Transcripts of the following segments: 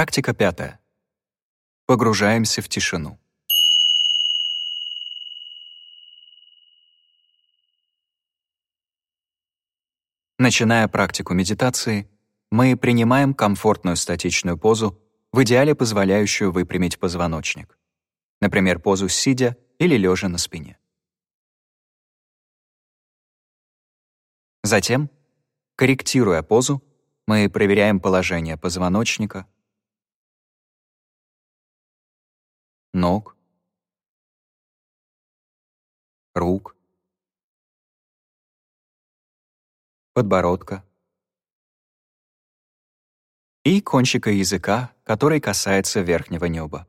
Практика пятая. Погружаемся в тишину. Начиная практику медитации, мы принимаем комфортную статичную позу, в идеале позволяющую выпрямить позвоночник. Например, позу сидя или лежа на спине. Затем, корректируя позу, мы проверяем положение позвоночника, ног, рук, подбородка и кончика языка, который касается верхнего неба.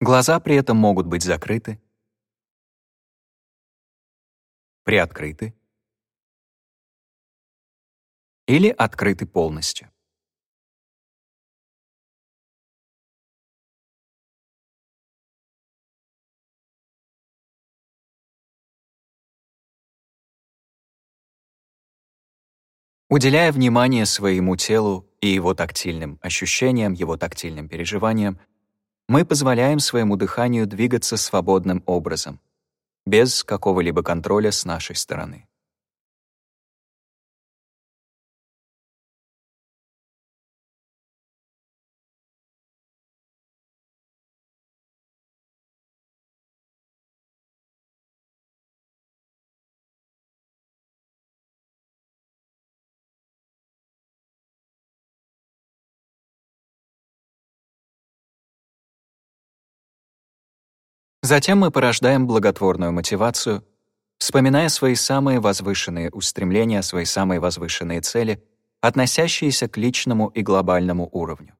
Глаза при этом могут быть закрыты, приоткрыты или открыты полностью. Уделяя внимание своему телу и его тактильным ощущениям, его тактильным переживаниям, мы позволяем своему дыханию двигаться свободным образом, без какого-либо контроля с нашей стороны. Затем мы порождаем благотворную мотивацию, вспоминая свои самые возвышенные устремления, свои самые возвышенные цели, относящиеся к личному и глобальному уровню.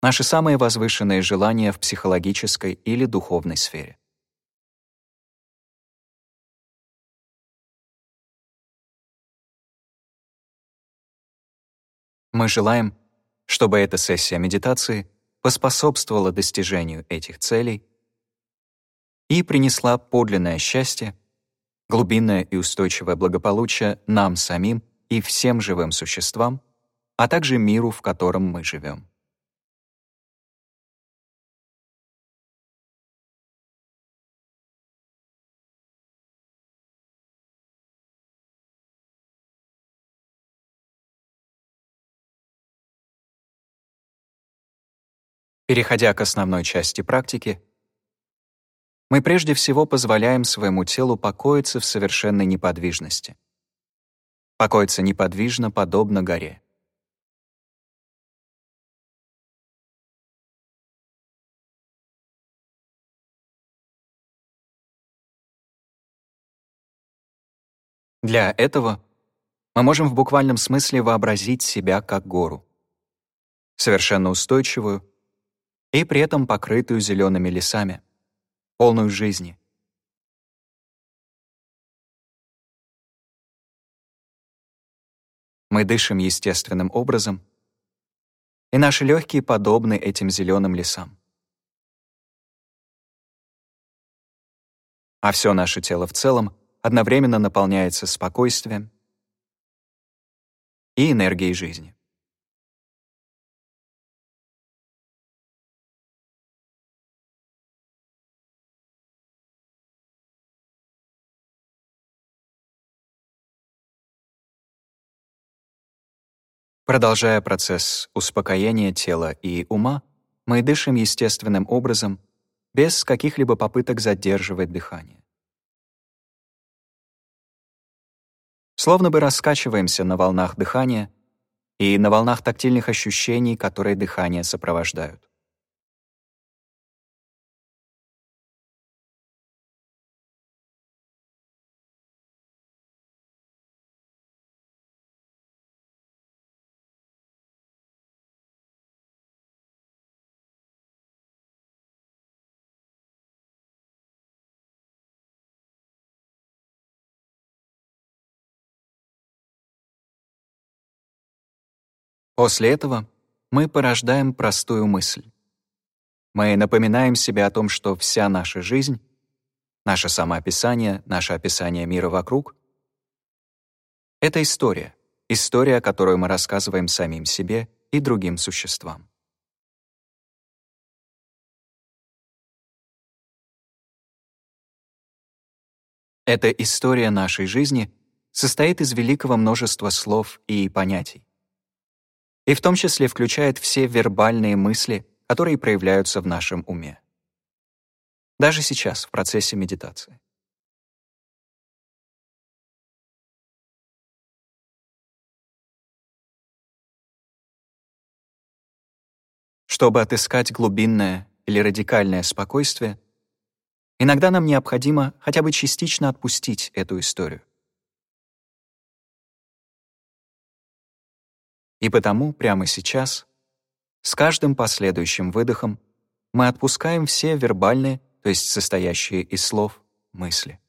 Наши самые возвышенные желания в психологической или духовной сфере. Мы желаем, чтобы эта сессия медитации — поспособствовала достижению этих целей и принесла подлинное счастье, глубинное и устойчивое благополучие нам самим и всем живым существам, а также миру, в котором мы живем. Переходя к основной части практики, мы прежде всего позволяем своему телу покоиться в совершенной неподвижности. Покоиться неподвижно, подобно горе. Для этого мы можем в буквальном смысле вообразить себя как гору, совершенно устойчивую, и при этом покрытую зелеными лесами, полную жизни. Мы дышим естественным образом, и наши легкие подобны этим зеленым лесам. А все наше тело в целом одновременно наполняется спокойствием и энергией жизни. Продолжая процесс успокоения тела и ума, мы дышим естественным образом, без каких-либо попыток задерживать дыхание. Словно бы раскачиваемся на волнах дыхания и на волнах тактильных ощущений, которые дыхание сопровождают. После этого мы порождаем простую мысль. Мы напоминаем себе о том, что вся наша жизнь наше самоописание, наше описание мира вокруг — это история, история, которую мы рассказываем самим себе и другим существам. Эта история нашей жизни состоит из великого множества слов и понятий. И в том числе включает все вербальные мысли, которые проявляются в нашем уме. Даже сейчас, в процессе медитации. Чтобы отыскать глубинное или радикальное спокойствие, иногда нам необходимо хотя бы частично отпустить эту историю. И потому прямо сейчас, с каждым последующим выдохом, мы отпускаем все вербальные, то есть состоящие из слов, мысли.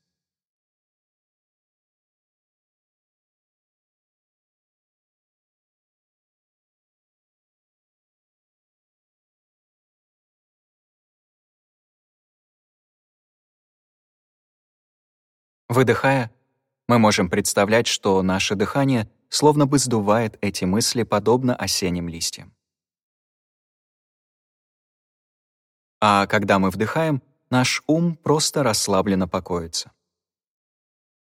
Выдыхая, мы можем представлять, что наше дыхание словно бы сдувает эти мысли подобно осенним листьям. А когда мы вдыхаем, наш ум просто расслабленно покоится.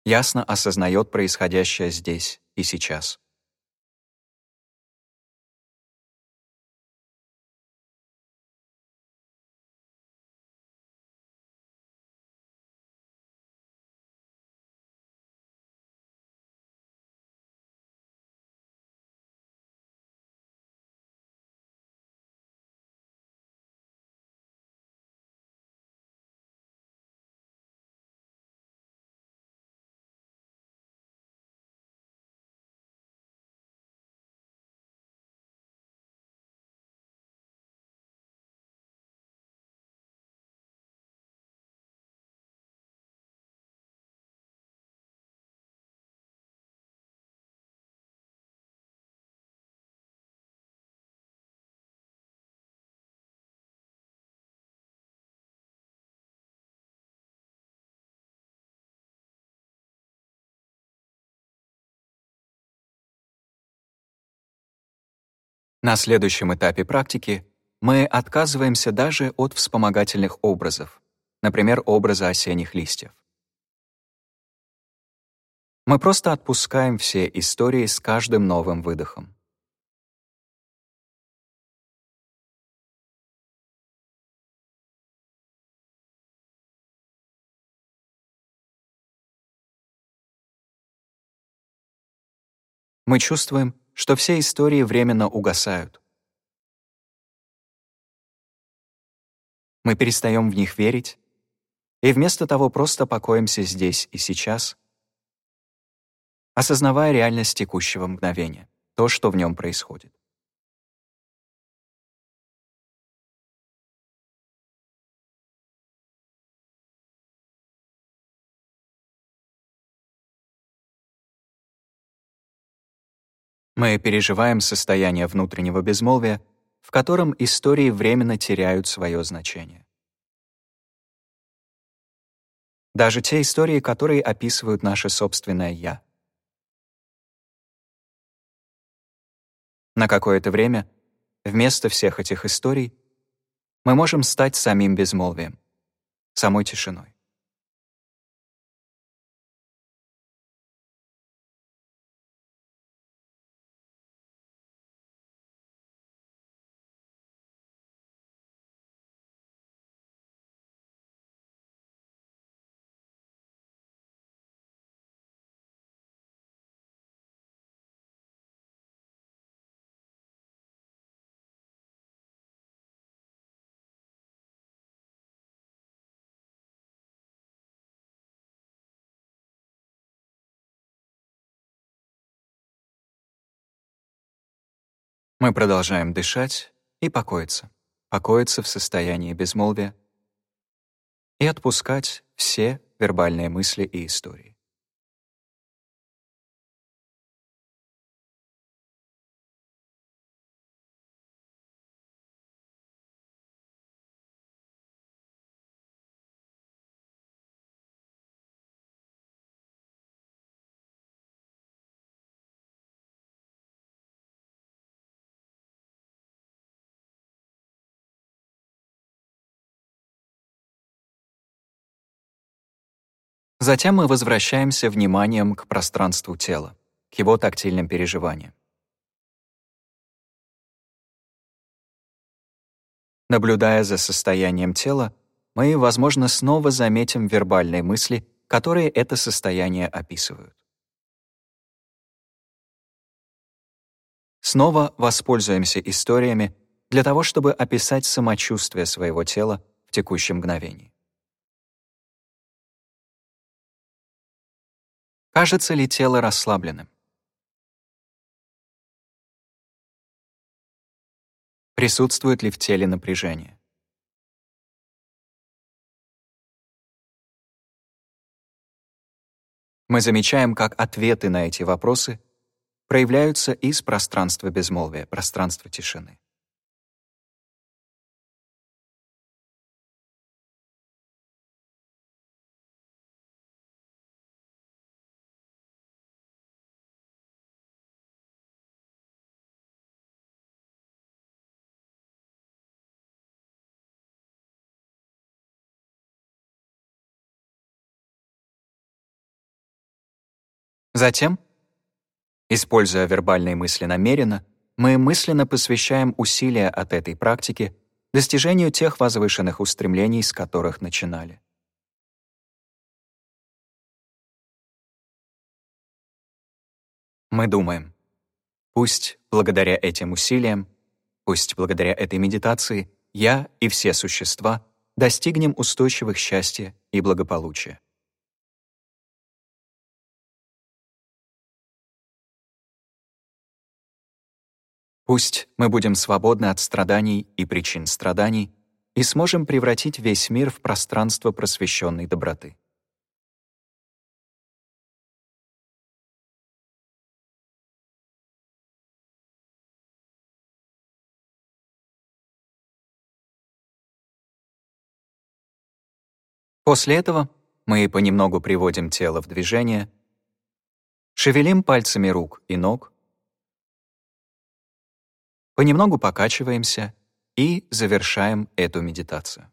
Ясно осознает происходящее здесь и сейчас. На следующем этапе практики мы отказываемся даже от вспомогательных образов, например, образа осенних листьев. Мы просто отпускаем все истории с каждым новым выдохом. Мы чувствуем, что все истории временно угасают. Мы перестаем в них верить и вместо того просто покоимся здесь и сейчас, осознавая реальность текущего мгновения, то, что в нем происходит. Мы переживаем состояние внутреннего безмолвия, в котором истории временно теряют свое значение. Даже те истории, которые описывают наше собственное «я». На какое-то время, вместо всех этих историй, мы можем стать самим безмолвием, самой тишиной. Мы продолжаем дышать и покоиться, покоиться в состоянии безмолвия и отпускать все вербальные мысли и истории. Затем мы возвращаемся вниманием к пространству тела, к его тактильным переживаниям. Наблюдая за состоянием тела, мы, возможно, снова заметим вербальные мысли, которые это состояние описывают. Снова воспользуемся историями для того, чтобы описать самочувствие своего тела в текущем мгновении. Кажется ли тело расслабленным? Присутствует ли в теле напряжение? Мы замечаем, как ответы на эти вопросы проявляются из пространства безмолвия, пространства тишины. Затем, используя вербальные мысли намеренно, мы мысленно посвящаем усилия от этой практики достижению тех возвышенных устремлений, с которых начинали. Мы думаем, пусть благодаря этим усилиям, пусть благодаря этой медитации я и все существа достигнем устойчивых счастья и благополучия. Пусть мы будем свободны от страданий и причин страданий и сможем превратить весь мир в пространство просвещенной доброты. После этого мы понемногу приводим тело в движение, шевелим пальцами рук и ног, понемногу покачиваемся и завершаем эту медитацию.